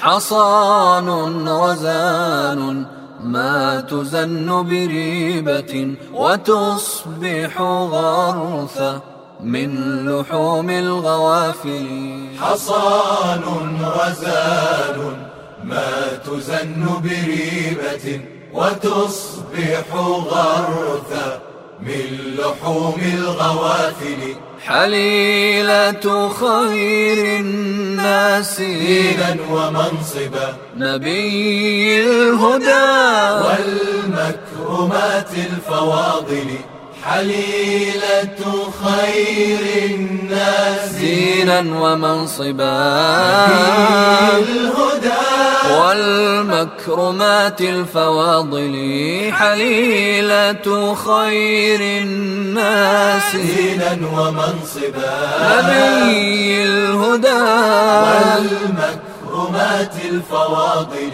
حصان وزان ما تزن بريبة وتصبح غرثا من لحوم الغوافل. حصان وزان ما تزن بريبة وتصبح غرثا من لحوم الغوافل. حليلة خير الناس دينا ومنصبا. نبي الهدى. والمكرمات الفواضل. حليلة خير الناس. دينا ومنصبا. الهدى. والمكرمات الفواضل. حليلة خير الناس. دينا ومنصبا. نبي والمكرمات الفواضل.